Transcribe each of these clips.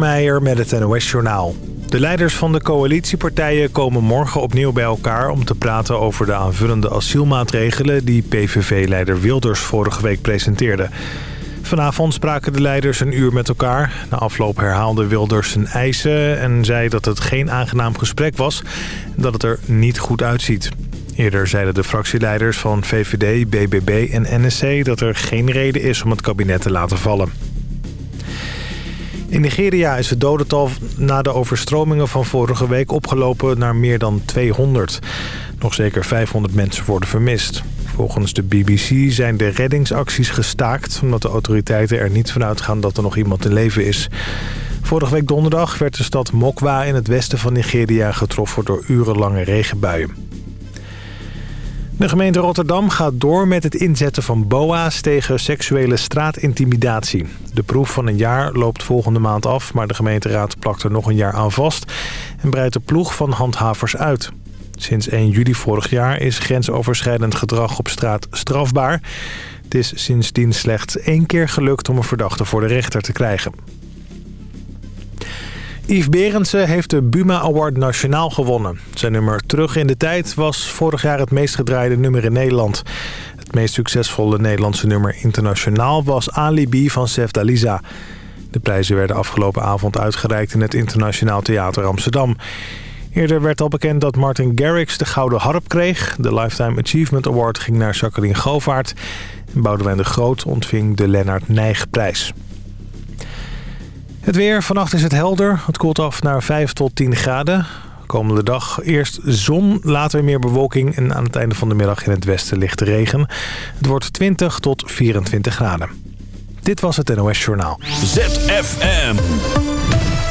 Meijer met het NOS-journaal. De leiders van de coalitiepartijen komen morgen opnieuw bij elkaar... om te praten over de aanvullende asielmaatregelen... die PVV-leider Wilders vorige week presenteerde. Vanavond spraken de leiders een uur met elkaar. Na afloop herhaalde Wilders zijn eisen en zei dat het geen aangenaam gesprek was... en dat het er niet goed uitziet. Eerder zeiden de fractieleiders van VVD, BBB en NSC... dat er geen reden is om het kabinet te laten vallen. In Nigeria is het dodental na de overstromingen van vorige week opgelopen naar meer dan 200. Nog zeker 500 mensen worden vermist. Volgens de BBC zijn de reddingsacties gestaakt... omdat de autoriteiten er niet vanuit gaan dat er nog iemand in leven is. Vorige week donderdag werd de stad Mokwa in het westen van Nigeria getroffen door urenlange regenbuien. De gemeente Rotterdam gaat door met het inzetten van BOA's tegen seksuele straatintimidatie. De proef van een jaar loopt volgende maand af, maar de gemeenteraad plakt er nog een jaar aan vast en breidt de ploeg van handhavers uit. Sinds 1 juli vorig jaar is grensoverschrijdend gedrag op straat strafbaar. Het is sindsdien slechts één keer gelukt om een verdachte voor de rechter te krijgen. Yves Berendsen heeft de Buma Award Nationaal gewonnen. Zijn nummer Terug in de Tijd was vorig jaar het meest gedraaide nummer in Nederland. Het meest succesvolle Nederlandse nummer internationaal was Alibi van Sef Dalisa. De prijzen werden afgelopen avond uitgereikt in het Internationaal Theater Amsterdam. Eerder werd al bekend dat Martin Garrix de Gouden Harp kreeg. De Lifetime Achievement Award ging naar Jacqueline Govaert. En Boudewijn de Groot ontving de Lennart Nijg-prijs. Het weer. Vannacht is het helder. Het koelt af naar 5 tot 10 graden. Komende dag eerst zon, later meer bewolking... en aan het einde van de middag in het westen lichte regen. Het wordt 20 tot 24 graden. Dit was het NOS Journaal. ZFM.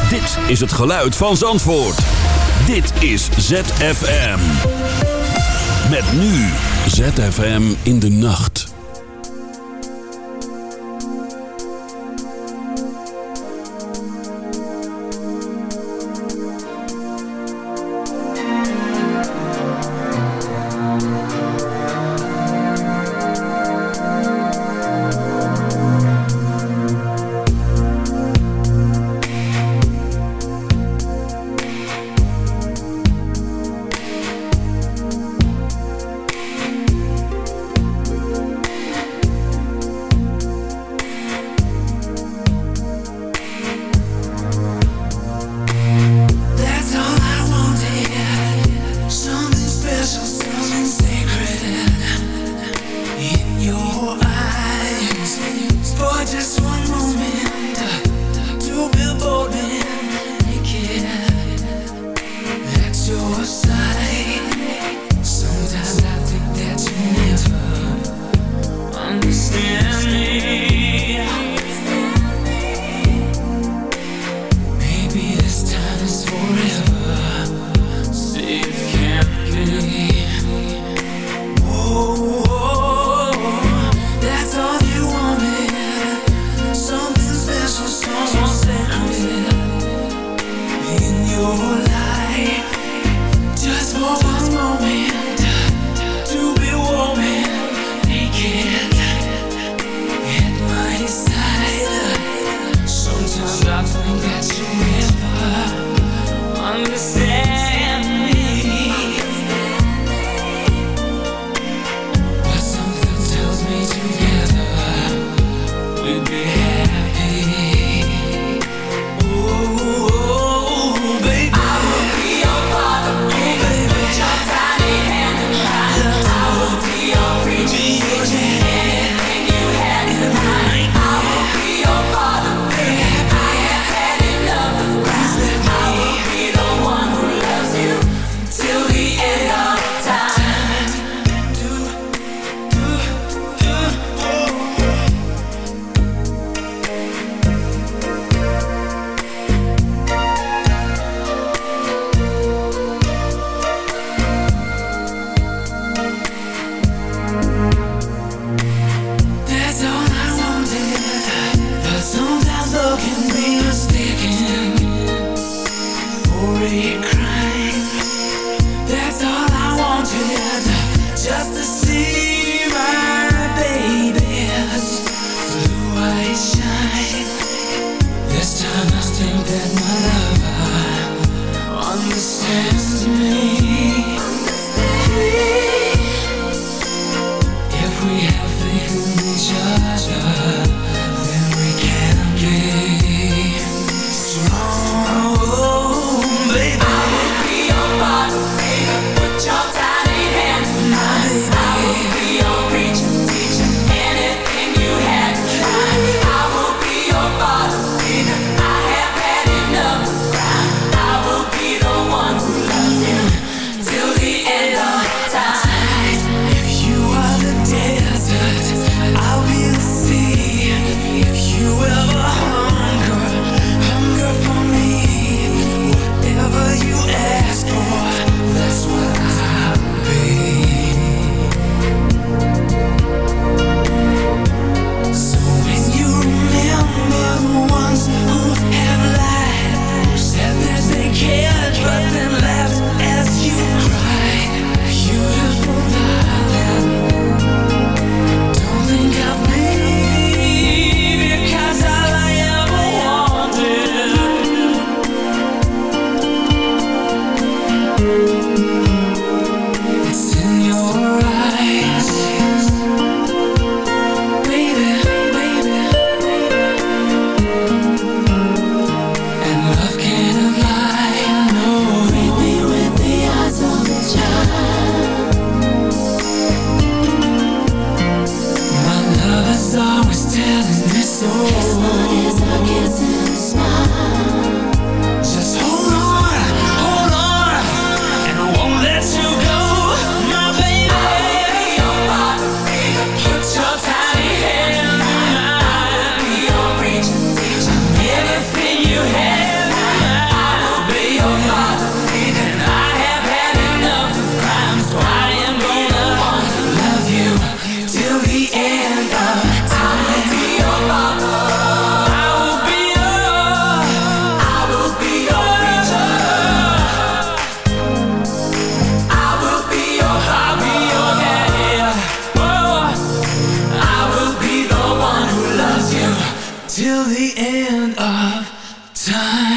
Dit is het geluid van Zandvoort. Dit is ZFM. Met nu ZFM in de nacht.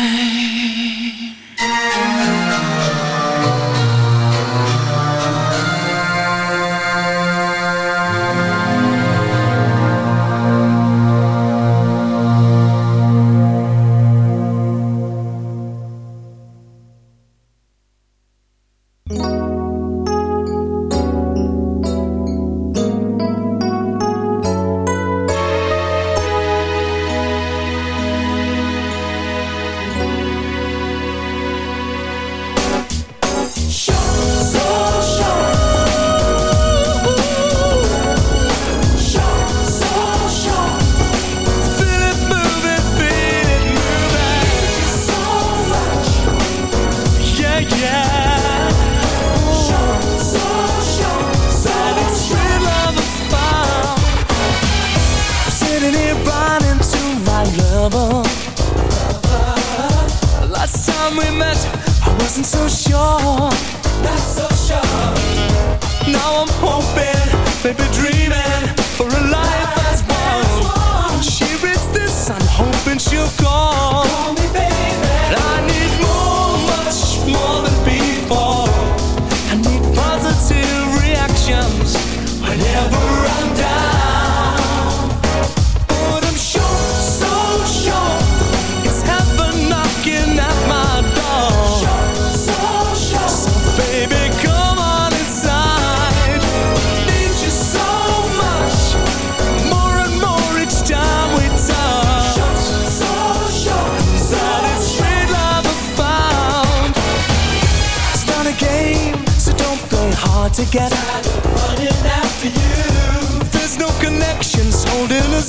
Hey.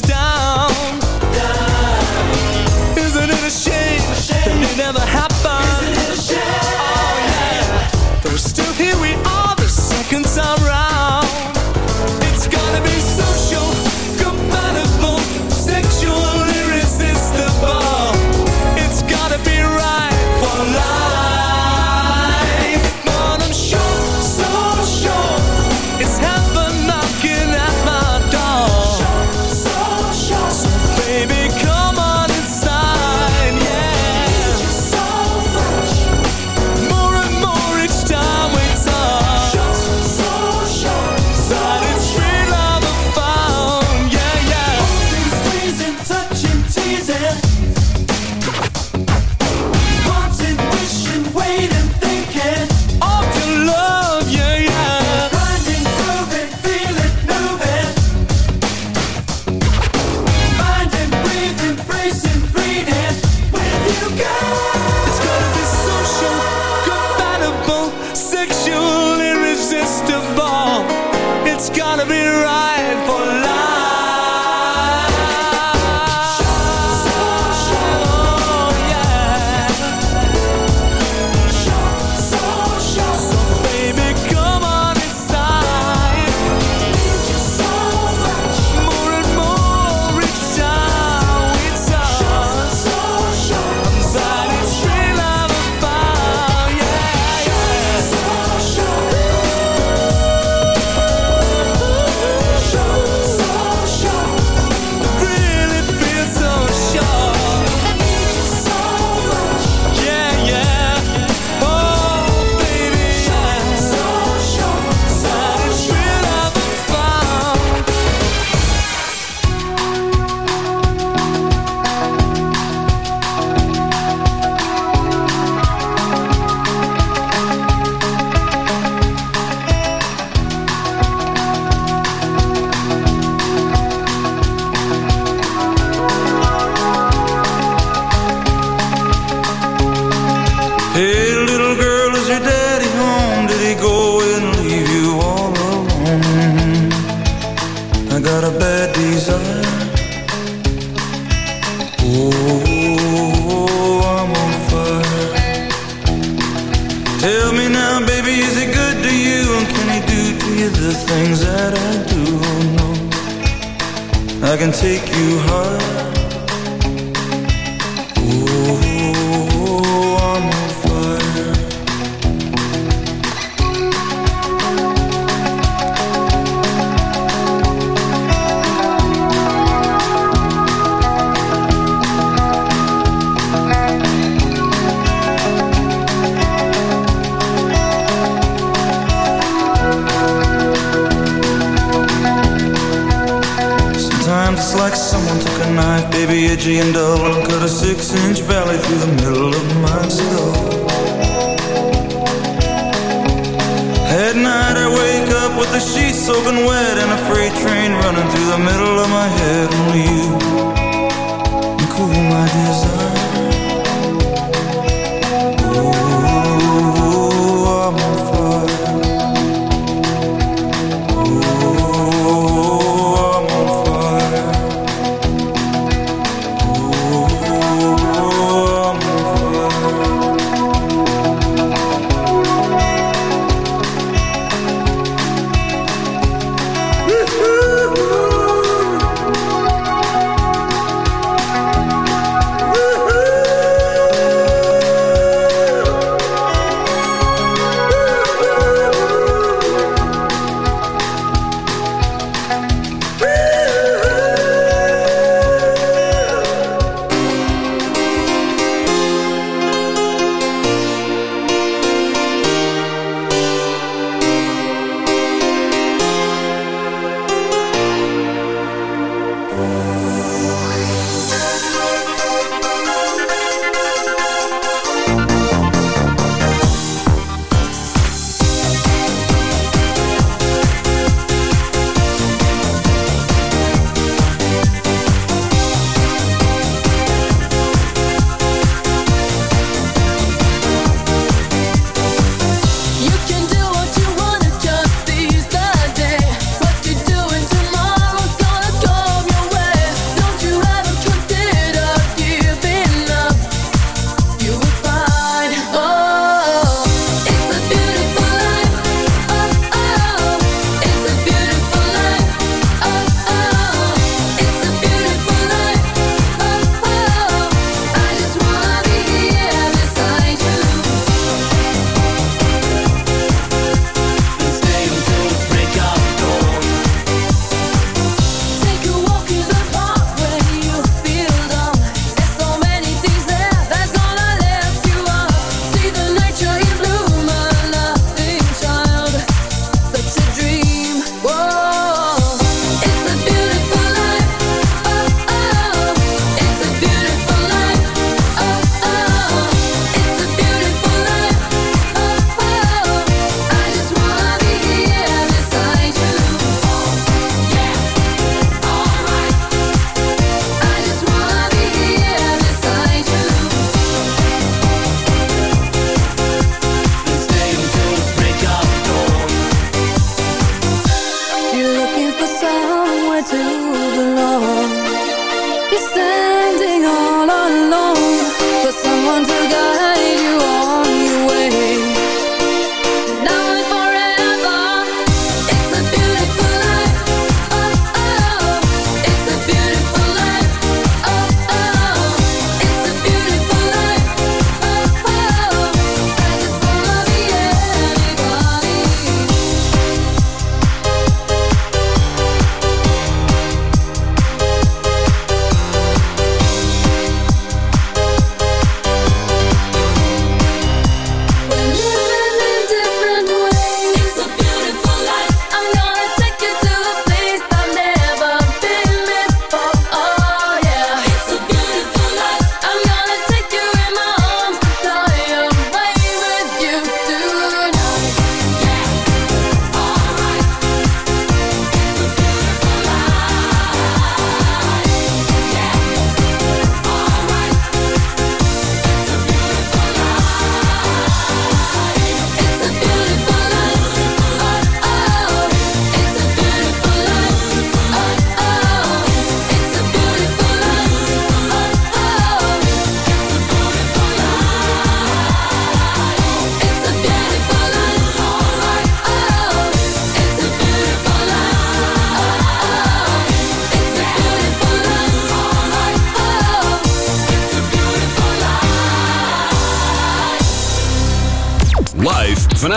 was.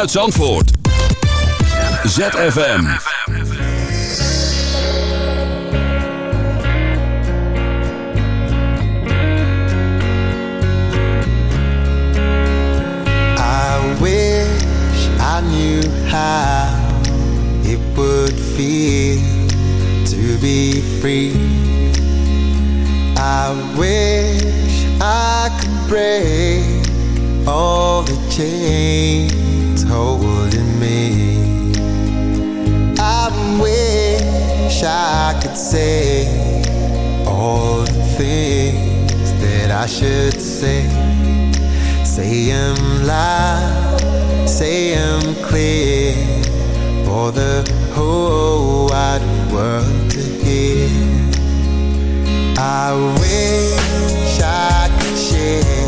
vanuit Zandvoort. ZFM. I wish I knew how it would feel to be free. I wish I could break all the chains holding me. I wish I could say all the things that I should say. Say them loud, say them clear for the whole wide world to hear. I wish I could share.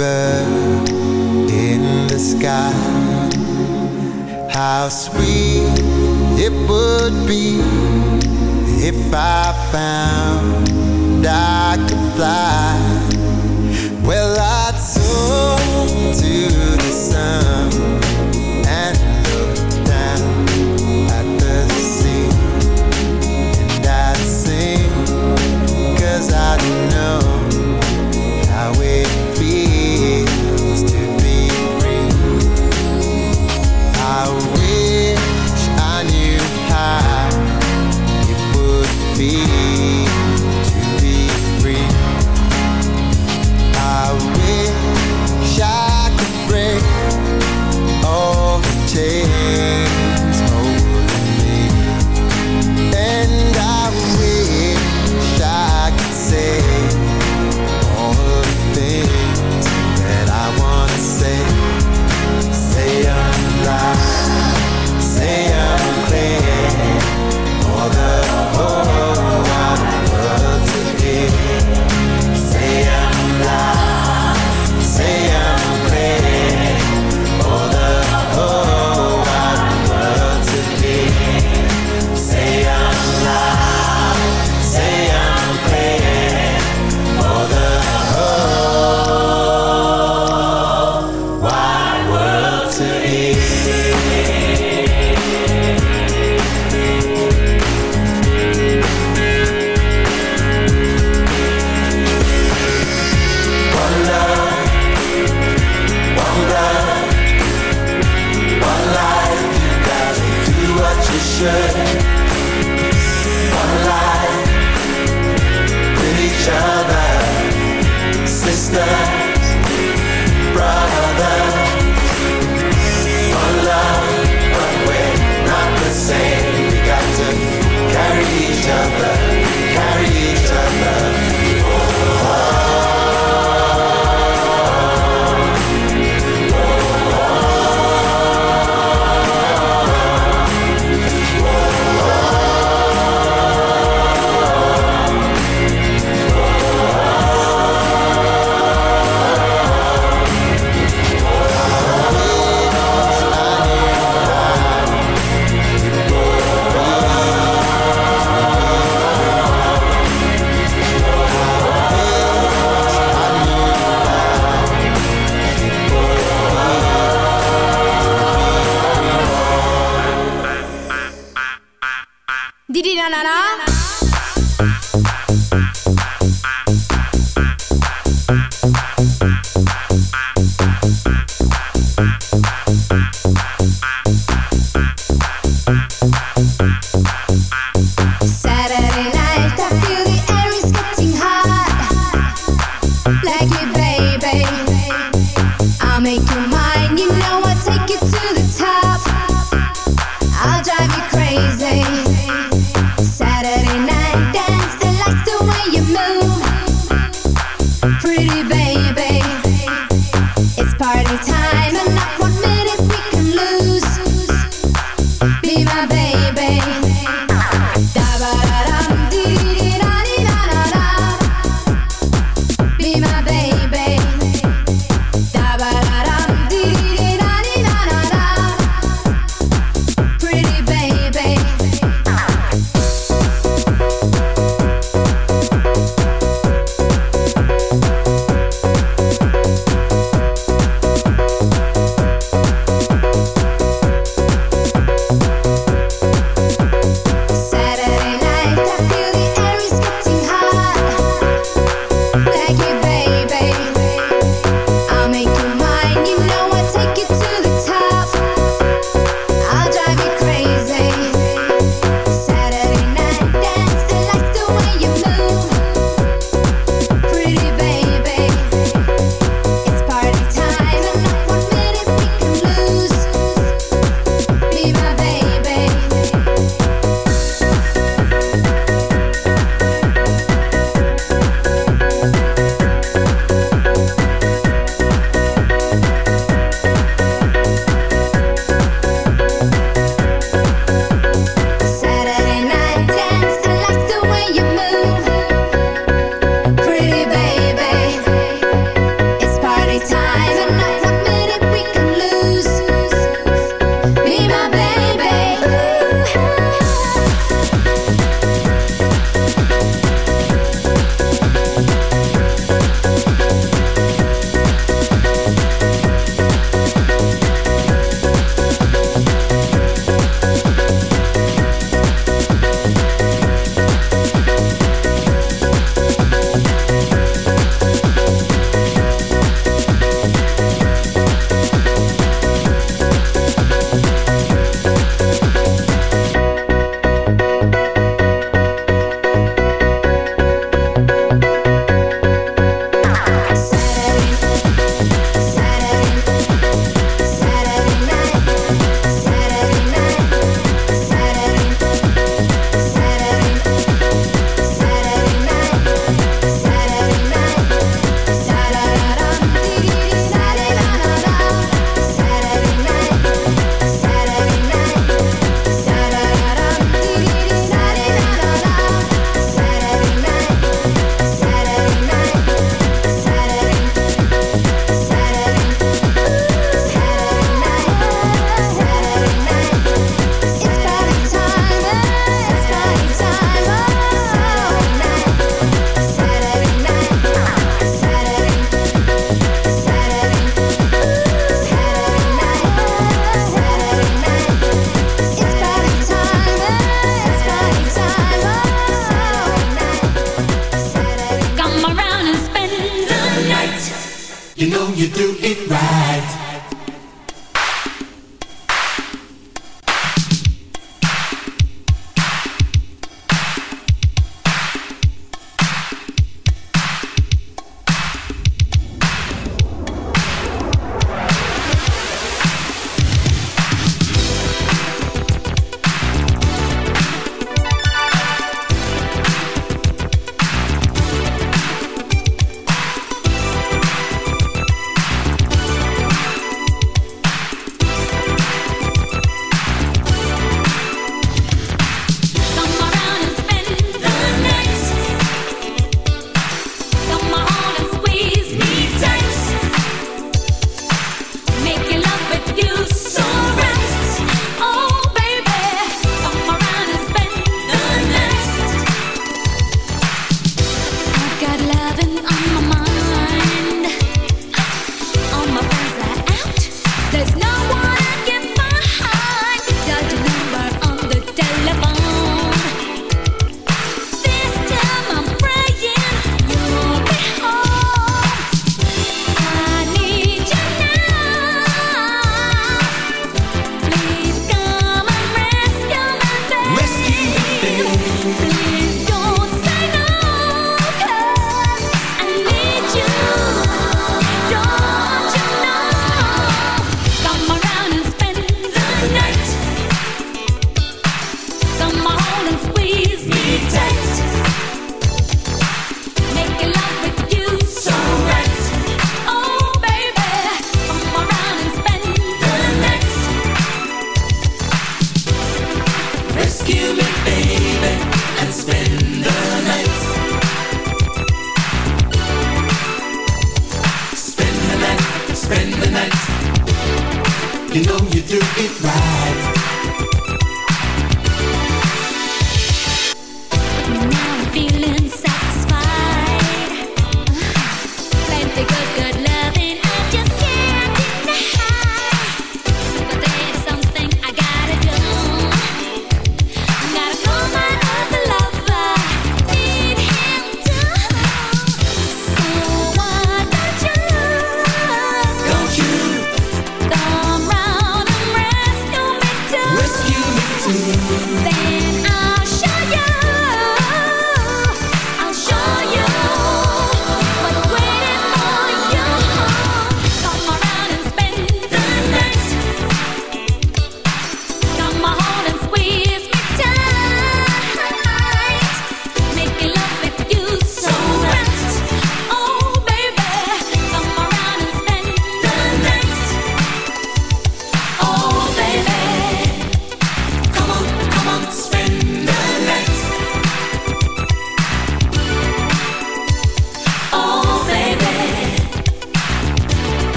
bird in the sky. How sweet it would be If I found I could fly.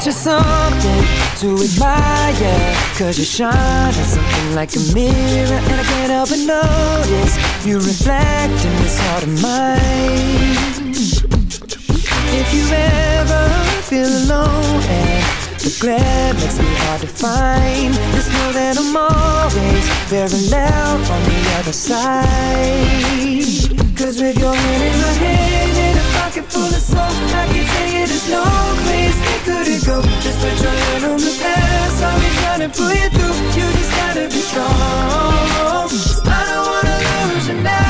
want you something to admire. Cause you shine at something like a mirror And I can't help but notice You reflect in this heart of mine. If you ever feel alone And the glare makes me hard to find Just know that I'm always very loud on the other side. Cause with your hand in my hand pocket full of soap. I can tell it there's no place they couldn't go. Just put your hand on the past. I'll be trying to pull you through. You just gotta be strong. I don't wanna lose you now.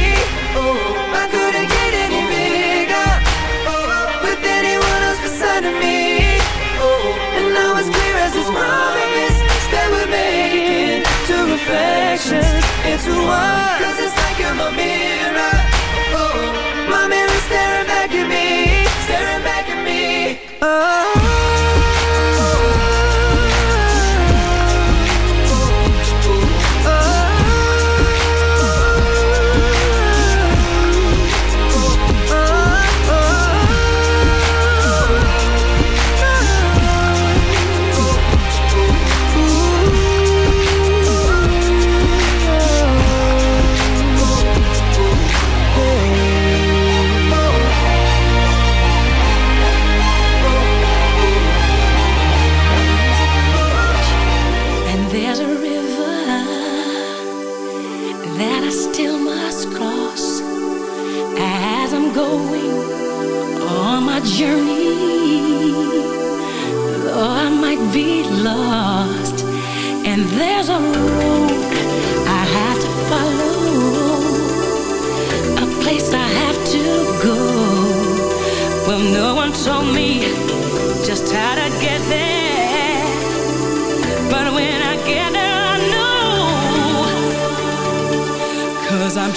Oh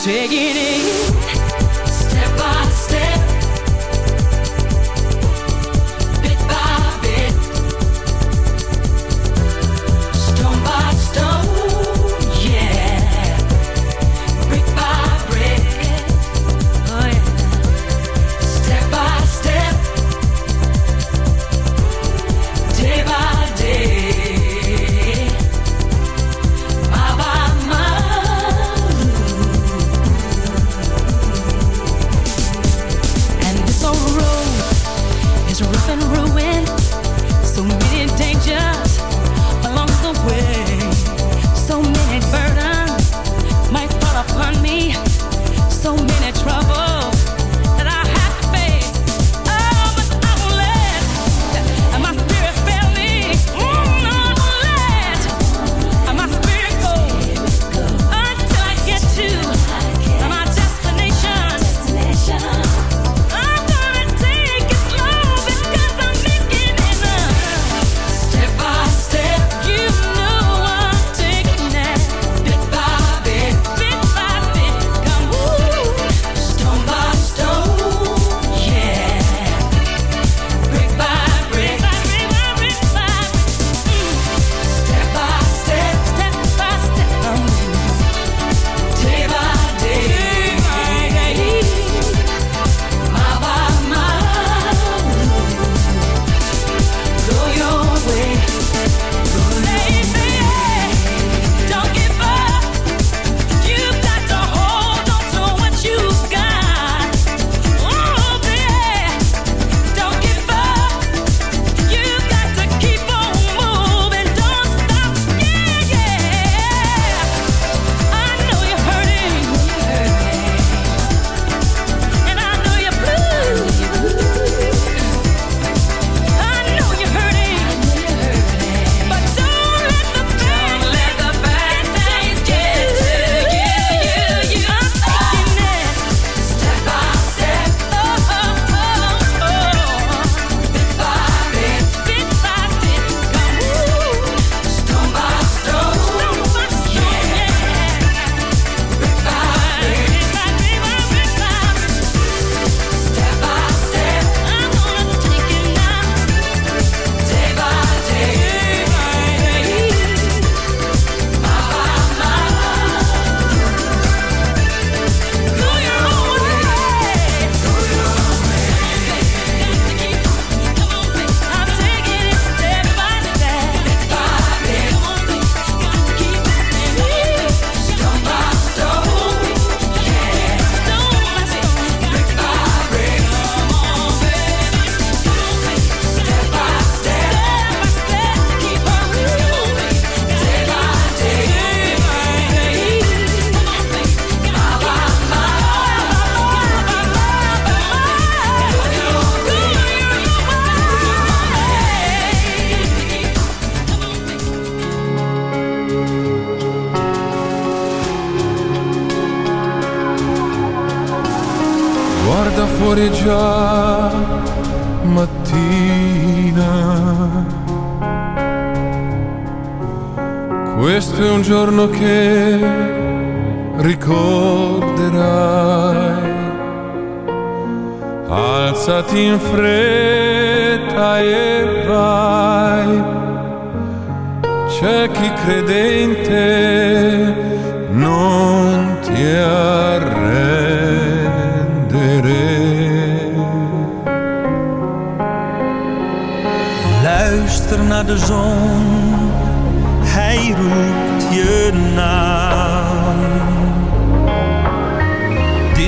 되기를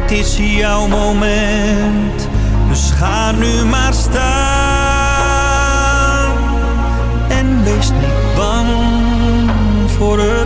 Dit is jouw moment, dus ga nu maar staan. En wees niet bang voor het